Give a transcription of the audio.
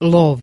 love.